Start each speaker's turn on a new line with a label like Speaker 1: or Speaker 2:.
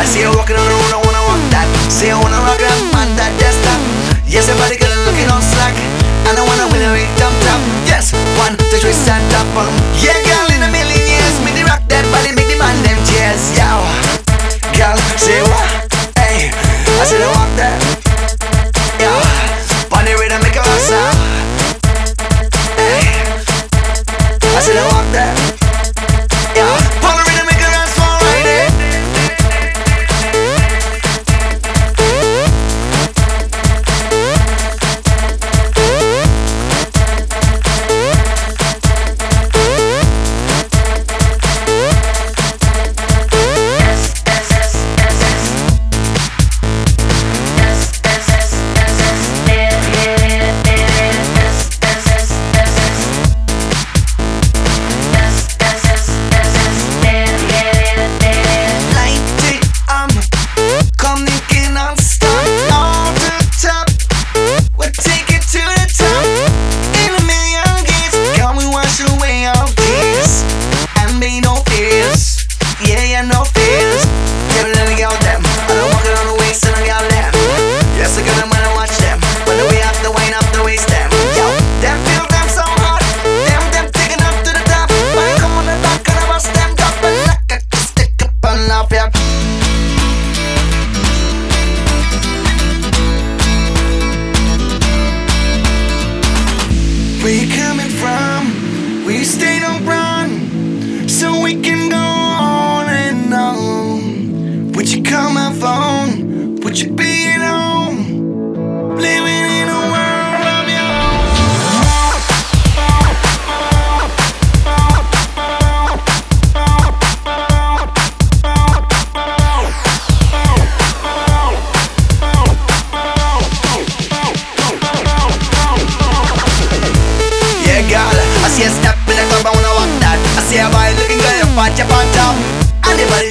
Speaker 1: I see her walking on the road, I wanna rock that. See her wanna rock that, man, that, yes, that. Yes, everybody got looking all slack. And I wanna win a big dump top. Yes, one, two, three, stand up, um. Yeah, girl, in a million years, me the rock that body, make the man them cheers. Yeah, girl, say what? Hey, I see I walk that. Where you coming from? You staying on run? So we can go on and on. Would you call my phone? Would you be walk that. I see a boy looking good, you punch your